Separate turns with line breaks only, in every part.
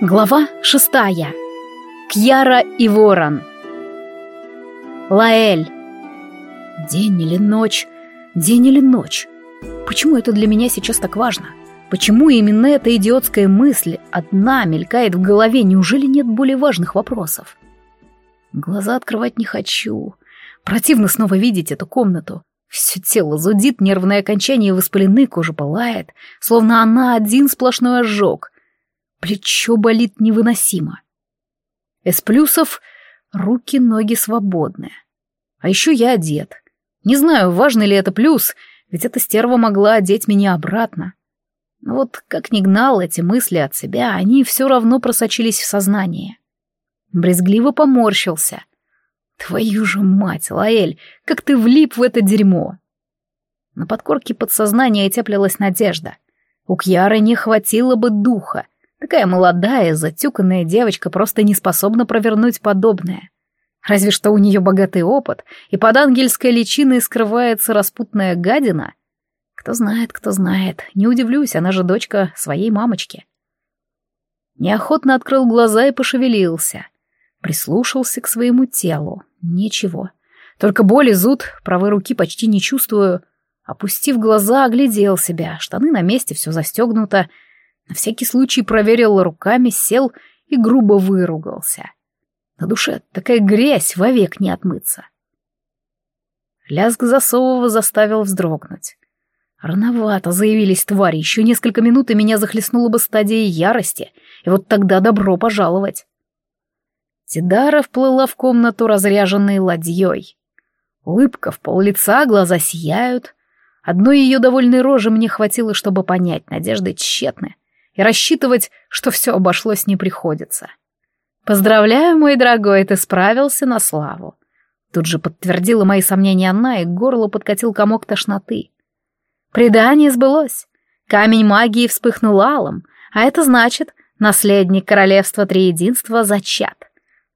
Глава шестая. Кьяра и Ворон. Лаэль. День или ночь? День или ночь? Почему это для меня сейчас так важно? Почему именно эта идиотская мысль одна мелькает в голове? Неужели нет более важных вопросов? Глаза открывать не хочу. Противно снова видеть эту комнату. Все тело зудит, нервные окончания воспалены, кожа пылает, словно она один сплошной ожог — Плечо болит невыносимо. Из плюсов руки, ноги свободны. А еще я одет. Не знаю, важный ли это плюс, ведь эта стерва могла одеть меня обратно. Но вот как ни гнал эти мысли от себя, они все равно просочились в сознание. Брезгливо поморщился. Твою же мать, Лаэль, как ты влип в это дерьмо! На подкорке подсознания теплилась надежда. У Кьяры не хватило бы духа — Такая молодая, затюканная девочка просто не способна провернуть подобное. Разве что у нее богатый опыт, и под ангельской личиной скрывается распутная гадина. Кто знает, кто знает. Не удивлюсь, она же дочка своей мамочки. Неохотно открыл глаза и пошевелился. Прислушался к своему телу. Ничего. Только боль и зуд, правой руки почти не чувствую. Опустив глаза, оглядел себя. Штаны на месте, все застегнуто. На всякий случай проверил руками, сел и грубо выругался. На душе такая грязь вовек не отмыться. Лязг засового заставил вздрогнуть. Рановато заявились твари, еще несколько минут и меня захлестнула бы стадия ярости, и вот тогда добро пожаловать. Тидара вплыла в комнату, разряженной ладьей. Улыбка в пол лица, глаза сияют. Одной ее довольной рожи мне хватило, чтобы понять, надежды тщетны и рассчитывать, что все обошлось, не приходится. «Поздравляю, мой дорогой, ты справился на славу». Тут же подтвердила мои сомнения она, и к горлу подкатил комок тошноты. Предание сбылось. Камень магии вспыхнул алым, а это значит, наследник королевства Триединства зачат.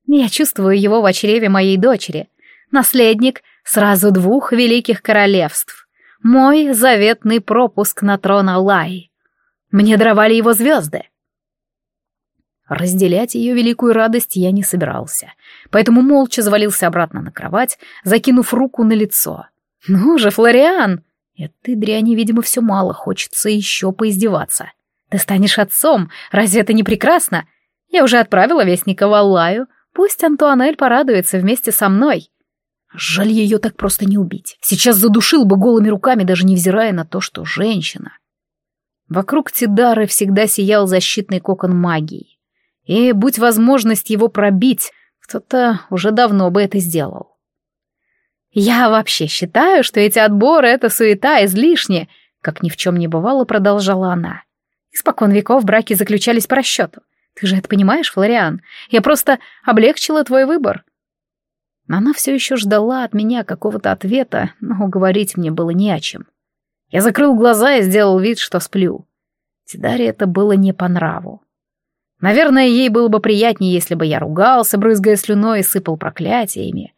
Я чувствую его в чреве моей дочери. Наследник сразу двух великих королевств. Мой заветный пропуск на трон Аллаи. Мне даровали его звезды. Разделять ее великую радость я не собирался, поэтому молча завалился обратно на кровать, закинув руку на лицо. «Ну же, Флориан!» Этой дряни, видимо, все мало, хочется еще поиздеваться. «Ты станешь отцом, разве это не прекрасно? Я уже отправила вестника в Аллаю, пусть Антуанель порадуется вместе со мной». Жаль ее так просто не убить. Сейчас задушил бы голыми руками, даже невзирая на то, что женщина. Вокруг Тидары всегда сиял защитный кокон магии. И, будь возможность его пробить, кто-то уже давно бы это сделал. «Я вообще считаю, что эти отборы — это суета, излишне», как ни в чем не бывало, продолжала она. «Испокон веков браки заключались по расчету. Ты же это понимаешь, Флориан? Я просто облегчила твой выбор». Она все еще ждала от меня какого-то ответа, но говорить мне было не о чем. Я закрыл глаза и сделал вид, что сплю. Тидаре это было не по нраву. Наверное, ей было бы приятнее, если бы я ругался, брызгая слюной и сыпал проклятиями.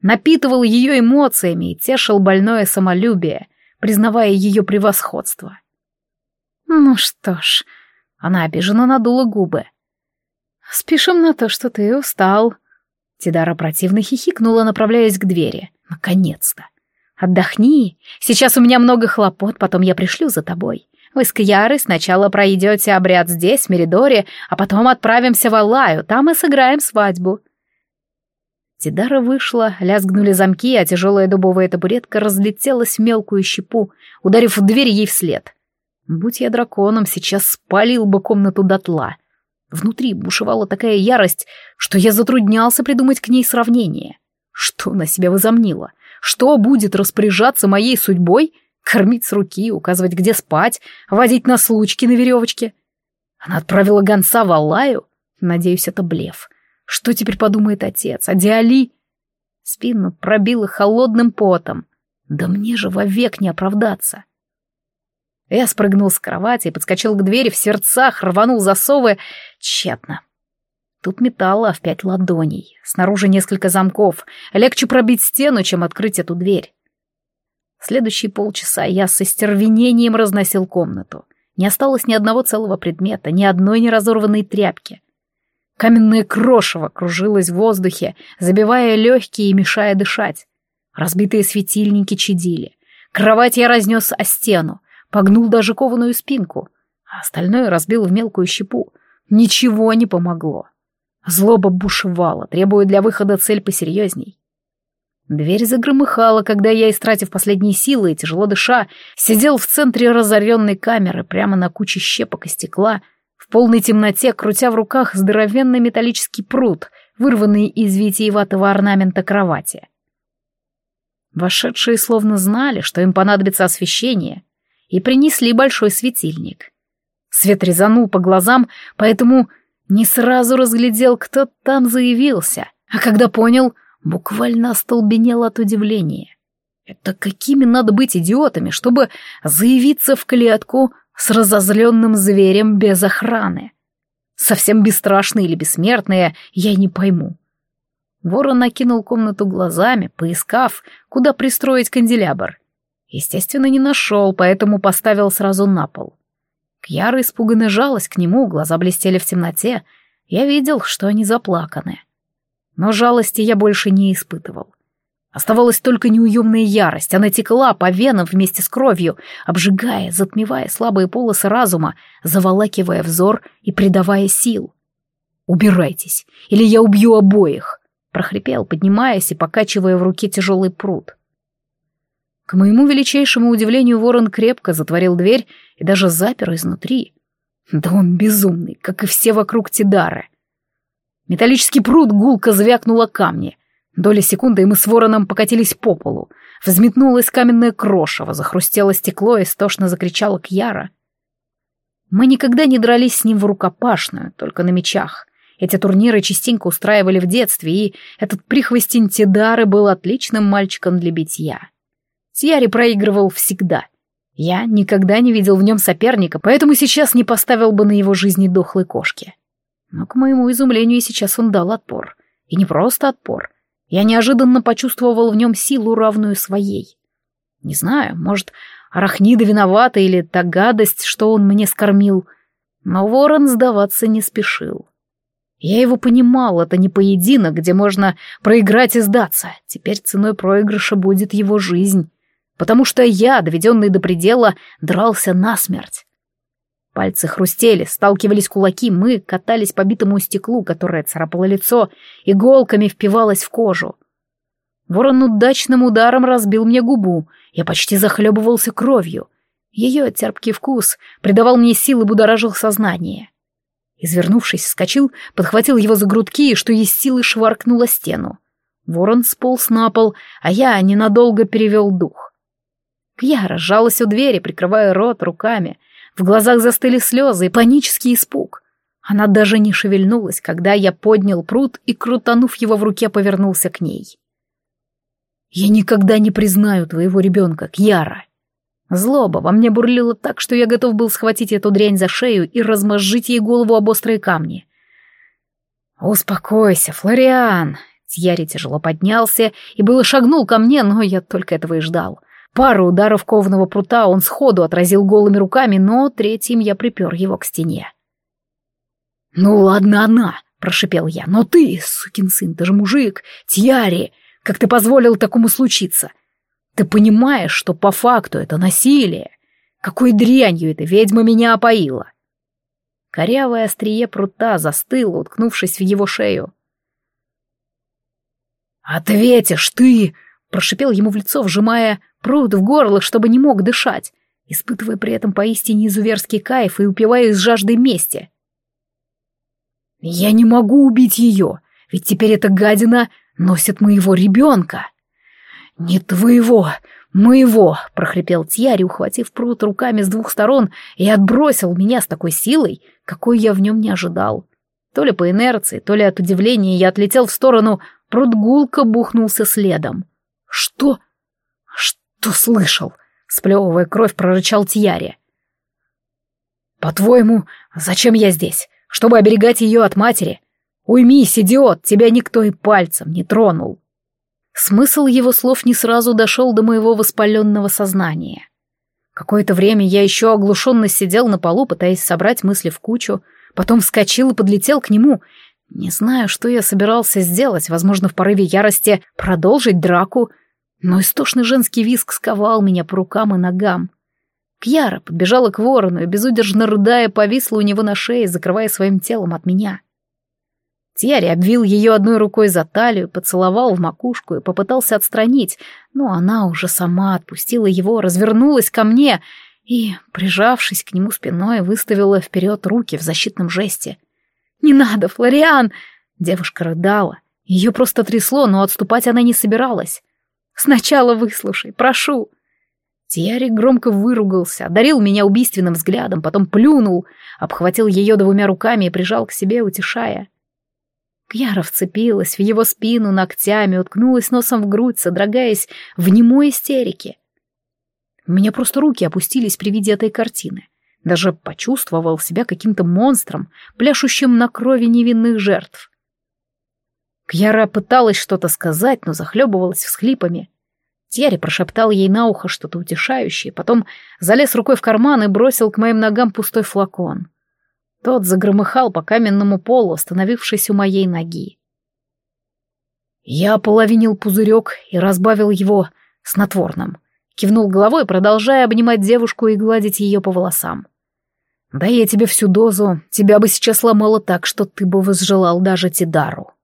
Напитывал ее эмоциями и тешил больное самолюбие, признавая ее превосходство. Ну что ж, она обиженно надула губы. «Спешим на то, что ты устал». Тидара противно хихикнула, направляясь к двери. «Наконец-то! Отдохни. Сейчас у меня много хлопот, потом я пришлю за тобой. Вы с Кьярой сначала пройдете обряд здесь, в Меридоре, а потом отправимся в Аллаю, там и сыграем свадьбу». Тидара вышла, лязгнули замки, а тяжелая дубовая табуретка разлетелась в мелкую щепу, ударив в дверь ей вслед. Будь я драконом, сейчас спалил бы комнату дотла. Внутри бушевала такая ярость, что я затруднялся придумать к ней сравнение. Что на себя возомнила? Что будет распоряжаться моей судьбой? Кормить с руки, указывать, где спать, водить на случки на веревочке. Она отправила гонца в Аллаю? Надеюсь, это блеф. Что теперь подумает отец? А Диали? Спину пробило холодным потом. Да мне же вовек не оправдаться. Я спрыгнул с кровати и подскочил к двери в сердцах, рванул засовы. Тщетно. Тут металла в пять ладоней, снаружи несколько замков. Легче пробить стену, чем открыть эту дверь. Следующие полчаса я со стервенением разносил комнату. Не осталось ни одного целого предмета, ни одной неразорванной тряпки. Каменное крошево кружилось в воздухе, забивая легкие и мешая дышать. Разбитые светильники чадили. Кровать я разнес о стену, погнул даже кованую спинку, а остальное разбил в мелкую щепу. Ничего не помогло. Злоба бушевала, требуя для выхода цель посерьезней. Дверь загромыхала, когда я, истратив последние силы и тяжело дыша, сидел в центре разоренной камеры, прямо на куче щепок и стекла, в полной темноте, крутя в руках здоровенный металлический пруд, вырванный из витиеватого орнамента кровати. Вошедшие словно знали, что им понадобится освещение, и принесли большой светильник. Свет резанул по глазам, поэтому не сразу разглядел, кто там заявился, а когда понял — буквально остолбенел от удивления. Это какими надо быть идиотами, чтобы заявиться в клетку с разозленным зверем без охраны? Совсем бесстрашные или бессмертные, я не пойму. Ворон накинул комнату глазами, поискав, куда пристроить канделябр. Естественно, не нашел, поэтому поставил сразу на пол. Кьяра испуганно жалась к нему, глаза блестели в темноте. Я видел, что они заплаканы. Но жалости я больше не испытывал. Оставалась только неуемная ярость, она текла по венам вместе с кровью, обжигая, затмевая слабые полосы разума, заволакивая взор и придавая сил. «Убирайтесь, или я убью обоих!» — прохрипел, поднимаясь и покачивая в руке тяжелый пруд. К моему величайшему удивлению ворон крепко затворил дверь и даже запер изнутри. Да он безумный, как и все вокруг Тидары. Металлический пруд гулко звякнуло камни. Доля секунды, и мы с вороном покатились по полу. Взметнулось каменное крошево, захрустело стекло и стошно закричала Кьяра. Мы никогда не дрались с ним в рукопашную, только на мечах. Эти турниры частенько устраивали в детстве, и этот прихвостень Тидары был отличным мальчиком для битья. Тьяри проигрывал всегда. Я никогда не видел в нем соперника, поэтому сейчас не поставил бы на его жизни дохлой кошки. Но, к моему изумлению, сейчас он дал отпор. И не просто отпор. Я неожиданно почувствовал в нем силу, равную своей. Не знаю, может, арахнида виновата или та гадость, что он мне скормил. Но ворон сдаваться не спешил. Я его понимал, это не поединок, где можно проиграть и сдаться. Теперь ценой проигрыша будет его жизнь. Потому что я, доведенный до предела, дрался насмерть. Пальцы хрустели, сталкивались кулаки, мы катались по битому стеклу, которое царапало лицо, иголками впивалось в кожу. Ворон удачным ударом разбил мне губу, я почти захлебывался кровью. Ее терпкий вкус придавал мне силы будоражил сознание. Извернувшись, вскочил, подхватил его за грудки и, что есть силы, шваркнул о стену. Ворон сполз на пол, а я ненадолго перевел дух. Кьяра сжалась у двери, прикрывая рот руками — в глазах застыли слезы и панический испуг. Она даже не шевельнулась, когда я поднял пруд и, крутанув его в руке, повернулся к ней. «Я никогда не признаю твоего ребенка, Кьяра!» Злоба во мне бурлила так, что я готов был схватить эту дрянь за шею и размозжить ей голову об острые камни. «Успокойся, Флориан!» Тьяри тяжело поднялся и было шагнул ко мне, но я только этого и ждал. Пару ударов кованого прута он сходу отразил голыми руками, но третьим я припер его к стене. «Ну ладно она», — прошипел я, — «но ты, сукин сын, ты же мужик, Тьяри, как ты позволил такому случиться? Ты понимаешь, что по факту это насилие? Какой дрянью эта ведьма меня опоила?» Корявое острие прута застыло, уткнувшись в его шею. «Ответишь ты!» — прошипел ему в лицо, вжимая пруд в горло, чтобы не мог дышать, испытывая при этом поистине изуверский кайф и упиваясь жаждой мести. «Я не могу убить ее, ведь теперь эта гадина носит моего ребенка». «Не твоего, моего!» — прохрипел Тьяри, ухватив пруд руками с двух сторон и отбросил меня с такой силой, какой я в нем не ожидал. То ли по инерции, то ли от удивления я отлетел в сторону, пруд гулко бухнулся следом. «Что? «Что слышал?» — сплевывая кровь, прорычал Тьяри. «По-твоему, зачем я здесь? Чтобы оберегать ее от матери? Уймись, идиот, тебя никто и пальцем не тронул». Смысл его слов не сразу дошел до моего воспаленного сознания. Какое-то время я еще оглушенно сидел на полу, пытаясь собрать мысли в кучу, потом вскочил и подлетел к нему. Не знаю, что я собирался сделать, возможно, в порыве ярости продолжить драку, но истошный женский виск сковал меня по рукам и ногам. Кьяра подбежала к ворону и, безудержно рыдая, повисла у него на шее, закрывая своим телом от меня. Тьяри обвил ее одной рукой за талию, поцеловал в макушку и попытался отстранить, но она уже сама отпустила его, развернулась ко мне и, прижавшись к нему спиной, выставила вперед руки в защитном жесте. «Не надо, Флориан!» Девушка рыдала. Ее просто трясло, но отступать она не собиралась. «Сначала выслушай, прошу!» Тьяри громко выругался, одарил меня убийственным взглядом, потом плюнул, обхватил ее двумя руками и прижал к себе, утешая. Кьяра вцепилась в его спину ногтями, уткнулась носом в грудь, содрогаясь в немой истерике. У меня просто руки опустились при виде этой картины. Даже почувствовал себя каким-то монстром, пляшущим на крови невинных жертв. Кьяра пыталась что-то сказать, но захлебывалась всхлипами. Тьяри прошептал ей на ухо что-то утешающее, потом залез рукой в карман и бросил к моим ногам пустой флакон. Тот загромыхал по каменному полу, остановившись у моей ноги. Я половинил пузырек и разбавил его снотворным. Кивнул головой, продолжая обнимать девушку и гладить ее по волосам. «Да я тебе всю дозу, тебя бы сейчас ломало так, что ты бы возжелал даже Тидару».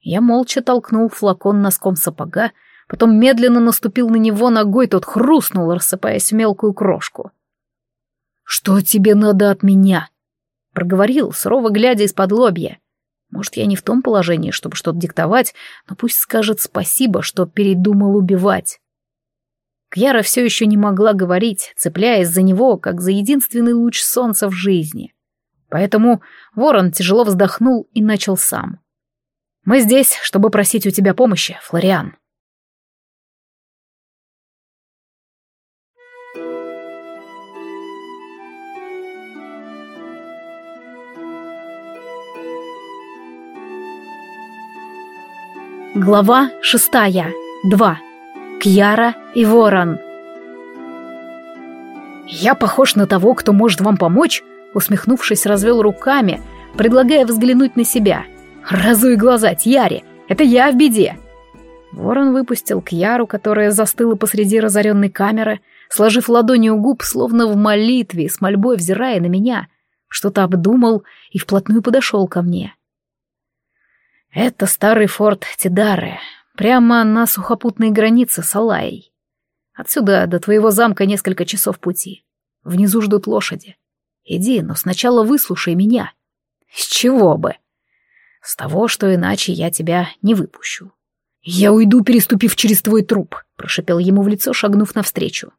Я молча толкнул флакон носком сапога, потом медленно наступил на него ногой, тот хрустнул, рассыпаясь в мелкую крошку. «Что тебе надо от меня?» Проговорил, сурово глядя из-под лобья. Может, я не в том положении, чтобы что-то диктовать, но пусть скажет спасибо, что передумал убивать. Кьяра все еще не могла говорить, цепляясь за него, как за единственный луч солнца в жизни. Поэтому ворон тяжело вздохнул и начал сам. «Мы здесь, чтобы просить у тебя помощи, Флориан». Глава шестая. Два. Кьяра и Ворон. «Я похож на того, кто может вам помочь?» Усмехнувшись, развел руками, предлагая взглянуть на себя. «Разуй глаза, Тьяре! Это я в беде!» Ворон выпустил Кьяру, которая застыла посреди разоренной камеры, сложив ладони у губ, словно в молитве, с мольбой взирая на меня. Что-то обдумал и вплотную подошел ко мне. Это старый форт Тидары, прямо на сухопутной границе с Алаей. Отсюда до твоего замка несколько часов пути. Внизу ждут лошади. Иди, но сначала выслушай меня. С чего бы? С того, что иначе я тебя не выпущу. Я уйду, переступив через твой труп, прошипел ему в лицо, шагнув навстречу.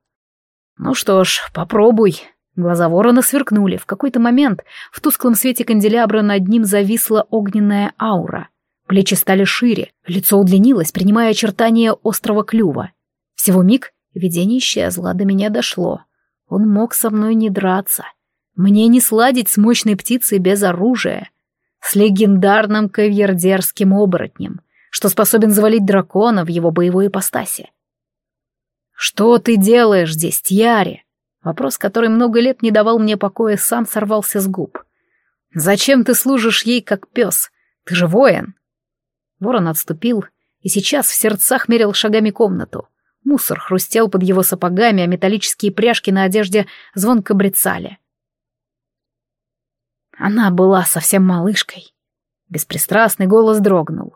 Ну что ж, попробуй. Глаза ворона сверкнули. В какой-то момент в тусклом свете канделябра над ним зависла огненная аура — Плечи стали шире, лицо удлинилось, принимая очертания острого клюва. Всего миг видение исчезло, до меня дошло. Он мог со мной не драться. Мне не сладить с мощной птицей без оружия. С легендарным кавьердерским оборотнем, что способен завалить дракона в его боевой ипостаси. «Что ты делаешь здесь, Тьяри?» Вопрос, который много лет не давал мне покоя, сам сорвался с губ. «Зачем ты служишь ей как пес? Ты же воин!» Ворон отступил и сейчас в сердцах мерил шагами комнату. Мусор хрустел под его сапогами, а металлические пряжки на одежде звонко брецали. Она была совсем малышкой. Беспристрастный голос дрогнул.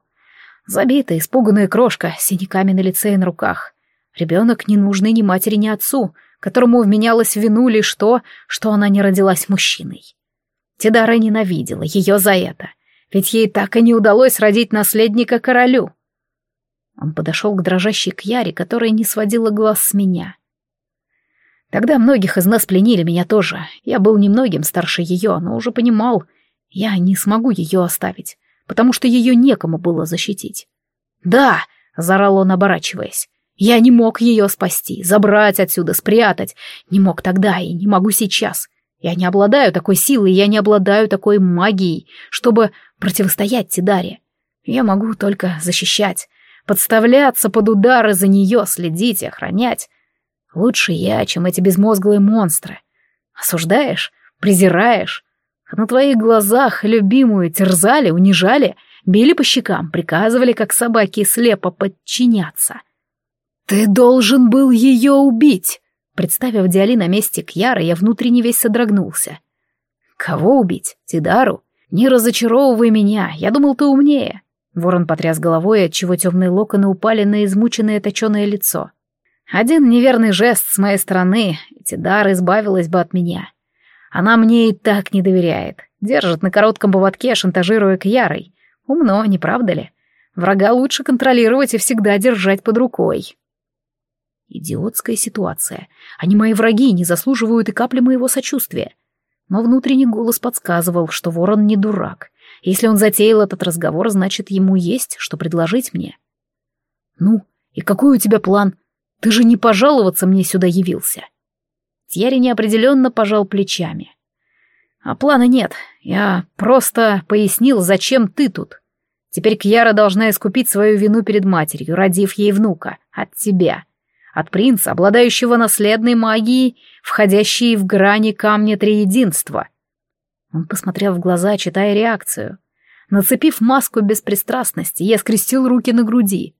Забитая, испуганная крошка, синяками на лице и на руках. Ребенок не нужный ни матери, ни отцу, которому вменялось вину лишь то, что она не родилась мужчиной. Тидара ненавидела ее за это — ведь ей так и не удалось родить наследника королю. Он подошел к дрожащей Кьяре, которая не сводила глаз с меня. Тогда многих из нас пленили меня тоже. Я был немногим старше ее, но уже понимал, я не смогу ее оставить, потому что ее некому было защитить. «Да!» — заорал он, оборачиваясь. «Я не мог ее спасти, забрать отсюда, спрятать. Не мог тогда и не могу сейчас. Я не обладаю такой силой, я не обладаю такой магией, чтобы противостоять Тидаре. Я могу только защищать, подставляться под удары за нее, следить и охранять. Лучше я, чем эти безмозглые монстры. Осуждаешь? Презираешь? На твоих глазах любимую терзали, унижали, били по щекам, приказывали, как собаки, слепо подчиняться. Ты должен был ее убить. Представив Диали на месте Кьяра, я внутренне весь содрогнулся. Кого убить? Тидару? Не разочаровывай меня, я думал, ты умнее. Ворон потряс головой, отчего темные локоны упали на измученное точеное лицо. Один неверный жест с моей стороны, и Тидар избавилась бы от меня. Она мне и так не доверяет. Держит на коротком поводке, шантажируя Кьярой. Умно, не правда ли? Врага лучше контролировать и всегда держать под рукой. Идиотская ситуация. Они мои враги, не заслуживают и капли моего сочувствия. Но внутренний голос подсказывал, что ворон не дурак. Если он затеял этот разговор, значит, ему есть, что предложить мне. «Ну, и какой у тебя план? Ты же не пожаловаться мне сюда явился?» Тьерри неопределенно пожал плечами. «А плана нет. Я просто пояснил, зачем ты тут. Теперь Кьяра должна искупить свою вину перед матерью, родив ей внука. От тебя. От принца, обладающего наследной магией, входящей в грани камня триединства». Он посмотрел в глаза, читая реакцию. Нацепив маску беспристрастности, я скрестил руки на груди.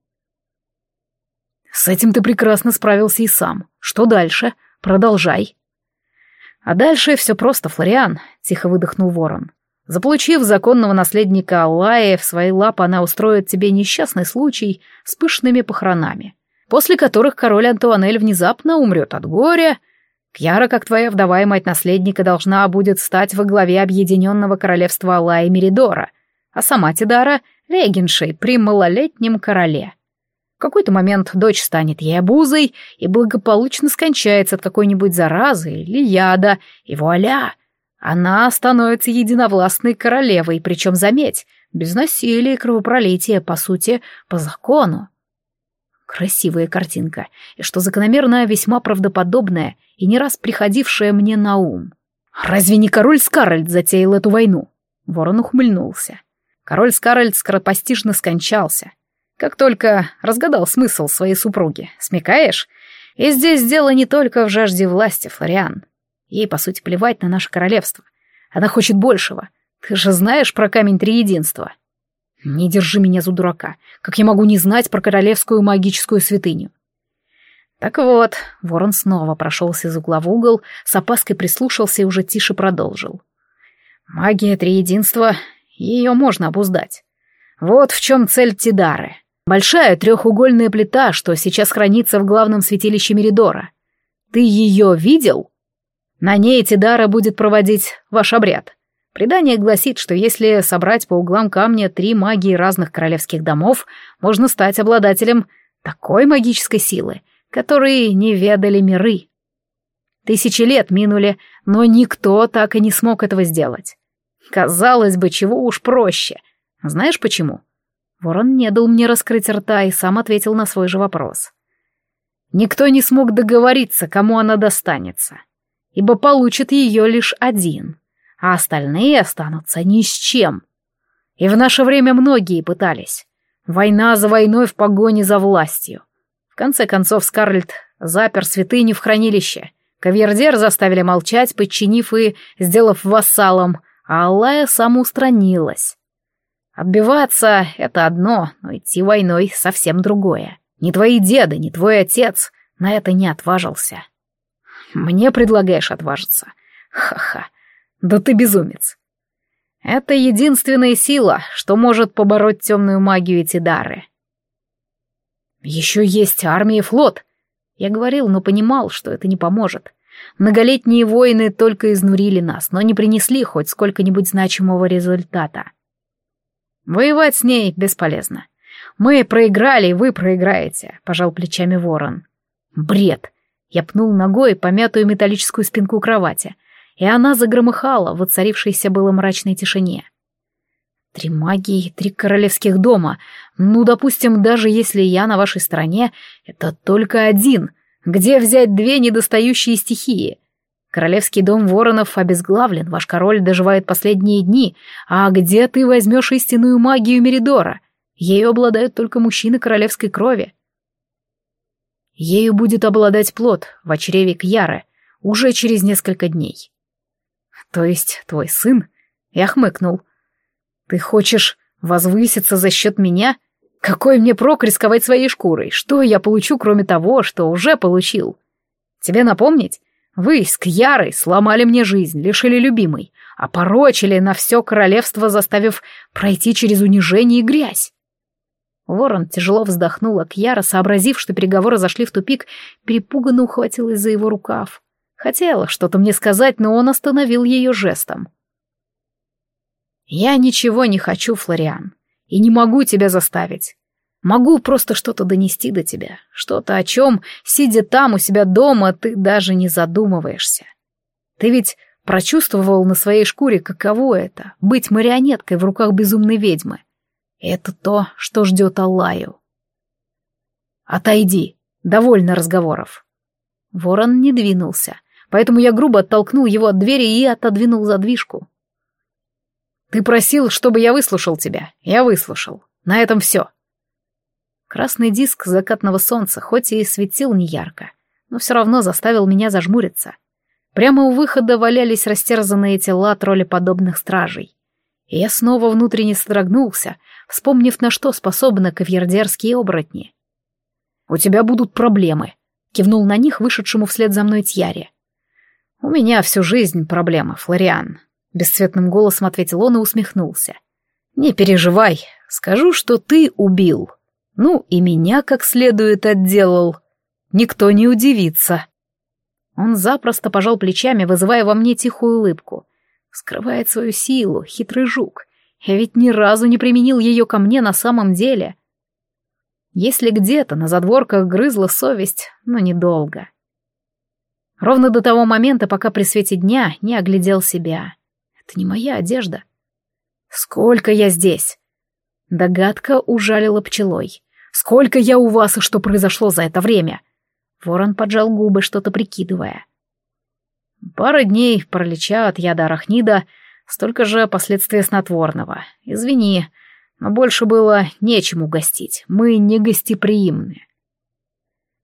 «С этим ты прекрасно справился и сам. Что дальше?» Продолжай. А дальше все просто, Флориан, тихо выдохнул ворон. Заполучив законного наследника Аллая в свои лапы, она устроит тебе несчастный случай с пышными похоронами, после которых король Антуанель внезапно умрет от горя. Кьяра, как твоя вдова и мать наследника, должна будет стать во главе объединенного королевства Аллая Меридора, а сама Тидара — регеншей при малолетнем короле. В какой-то момент дочь станет ей обузой и благополучно скончается от какой-нибудь заразы или яда, и вуаля! Она становится единовластной королевой, причем, заметь, без насилия и кровопролития, по сути, по закону. Красивая картинка, и что закономерно весьма правдоподобная и не раз приходившая мне на ум. Разве не король Скарольд затеял эту войну? Ворон ухмыльнулся. Король Скарольд скоропостижно скончался, как только разгадал смысл своей супруги. Смекаешь? И здесь дело не только в жажде власти, Флориан. Ей, по сути, плевать на наше королевство. Она хочет большего. Ты же знаешь про камень триединства. Не держи меня за дурака. Как я могу не знать про королевскую магическую святыню? Так вот, ворон снова прошелся из угла в угол, с опаской прислушался и уже тише продолжил. Магия триединства, ее можно обуздать. Вот в чем цель Тидары. Большая трехугольная плита, что сейчас хранится в главном святилище Меридора. Ты ее видел? На ней Тидара будет проводить ваш обряд. Предание гласит, что если собрать по углам камня три магии разных королевских домов, можно стать обладателем такой магической силы, которой не ведали миры. Тысячи лет минули, но никто так и не смог этого сделать. Казалось бы, чего уж проще. Знаешь почему? Ворон не дал мне раскрыть рта и сам ответил на свой же вопрос. Никто не смог договориться, кому она достанется, ибо получит ее лишь один, а остальные останутся ни с чем. И в наше время многие пытались. Война за войной в погоне за властью. В конце концов Скарлетт запер святыню в хранилище. Кавердер заставили молчать, подчинив и сделав вассалом, а Аллая самоустранилась. Отбиваться — это одно, но идти войной — совсем другое. Ни твои деды, ни твой отец на это не отважился. Мне предлагаешь отважиться? Ха-ха, да ты безумец. Это единственная сила, что может побороть темную магию эти дары. Еще есть армия и флот. Я говорил, но понимал, что это не поможет. Многолетние войны только изнурили нас, но не принесли хоть сколько-нибудь значимого результата. Воевать с ней бесполезно. Мы проиграли, и вы проиграете, пожал плечами ворон. Бред. Я пнул ногой помятую металлическую спинку кровати, и она загромыхала в воцарившейся было мрачной тишине. Три магии, три королевских дома. Ну, допустим, даже если я на вашей стороне, это только один. Где взять две недостающие стихии? Королевский дом воронов обезглавлен, ваш король доживает последние дни. А где ты возьмешь истинную магию Меридора? Ею обладают только мужчины королевской крови. Ею будет обладать плод в чреве Кьяры уже через несколько дней. То есть твой сын? Я хмыкнул. Ты хочешь возвыситься за счет меня? Какой мне прок рисковать своей шкурой? Что я получу, кроме того, что уже получил? Тебе напомнить? Вы с Кьярой сломали мне жизнь, лишили любимой, опорочили на все королевство, заставив пройти через унижение и грязь. Ворон тяжело вздохнул, а Кьяра, сообразив, что переговоры зашли в тупик, перепуганно ухватилась за его рукав. Хотела что-то мне сказать, но он остановил ее жестом. «Я ничего не хочу, Флориан, и не могу тебя заставить. Могу просто что-то донести до тебя, что-то, о чем, сидя там у себя дома, ты даже не задумываешься. Ты ведь прочувствовал на своей шкуре, каково это — быть марионеткой в руках безумной ведьмы. Это то, что ждет Аллаю. «Отойди, довольно разговоров». Ворон не двинулся, поэтому я грубо оттолкнул его от двери и отодвинул задвижку. «Ты просил, чтобы я выслушал тебя. Я выслушал. На этом все». Красный диск закатного солнца, хоть и светил неярко, но все равно заставил меня зажмуриться. Прямо у выхода валялись растерзанные тела троллеподобных стражей. И я снова внутренне содрогнулся, вспомнив, на что способны кавьердерские оборотни. «У тебя будут проблемы», — кивнул на них вышедшему вслед за мной Тьяре. «У меня всю жизнь проблемы, Флориан», — бесцветным голосом ответил он и усмехнулся. «Не переживай, скажу, что ты убил. Ну, и меня как следует отделал. Никто не удивится». Он запросто пожал плечами, вызывая во мне тихую улыбку. Скрывает свою силу, хитрый жук. Я ведь ни разу не применил ее ко мне на самом деле. Если где-то на задворках грызла совесть, но недолго. Ровно до того момента, пока при свете дня не оглядел себя. Это не моя одежда. Сколько я здесь? Догадка ужалила пчелой. Сколько я у вас и что произошло за это время? Ворон поджал губы, что-то прикидывая. Пара дней паралича от яда арахнида — Столько же последствия снотворного. Извини, но больше было нечем угостить. Мы не гостеприимны.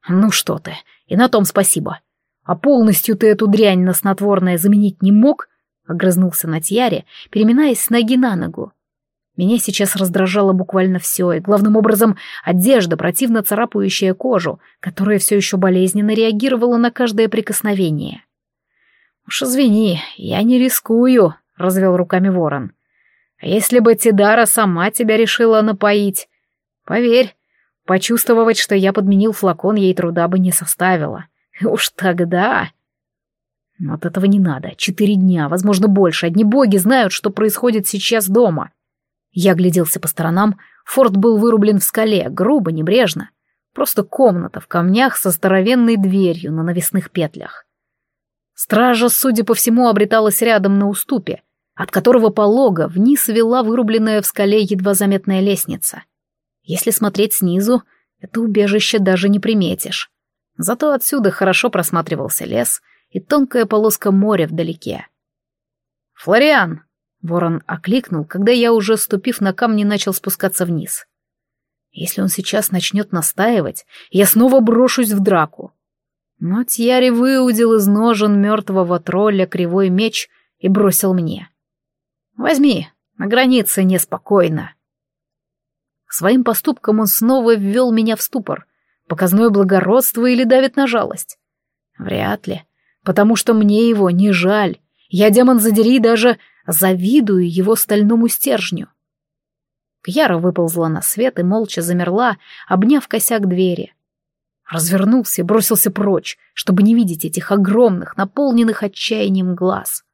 Ну что ты, и на том спасибо. А полностью ты эту дрянь на снотворное заменить не мог? Огрызнулся на Тьяре, переминаясь с ноги на ногу. Меня сейчас раздражало буквально все, и главным образом одежда, противно царапающая кожу, которая все еще болезненно реагировала на каждое прикосновение. «Уж извини, я не рискую», — развел руками ворон. «А если бы Тидара сама тебя решила напоить? Поверь, почувствовать, что я подменил флакон, ей труда бы не составило. Уж тогда...» Вот этого не надо. Четыре дня, возможно, больше. Одни боги знают, что происходит сейчас дома. Я гляделся по сторонам. Форт был вырублен в скале, грубо, небрежно. Просто комната в камнях со здоровенной дверью на навесных петлях. Стража, судя по всему, обреталась рядом на уступе, от которого полога вниз вела вырубленная в скале едва заметная лестница. Если смотреть снизу, это убежище даже не приметишь. Зато отсюда хорошо просматривался лес и тонкая полоска моря вдалеке. «Флориан!» — ворон окликнул, когда я, уже ступив на камни, начал спускаться вниз. «Если он сейчас начнет настаивать, я снова брошусь в драку. Но Тьяри выудил из ножен мертвого тролля кривой меч и бросил мне. «Возьми, на границе неспокойно». Своим поступком он снова ввел меня в ступор. Показное благородство или давит на жалость? Вряд ли, потому что мне его не жаль. Я, демон задери, даже завидую его стальному стержню. Кьяра выползла на свет и молча замерла, обняв косяк двери. Развернулся и бросился прочь, чтобы не видеть этих огромных, наполненных отчаянием глаз.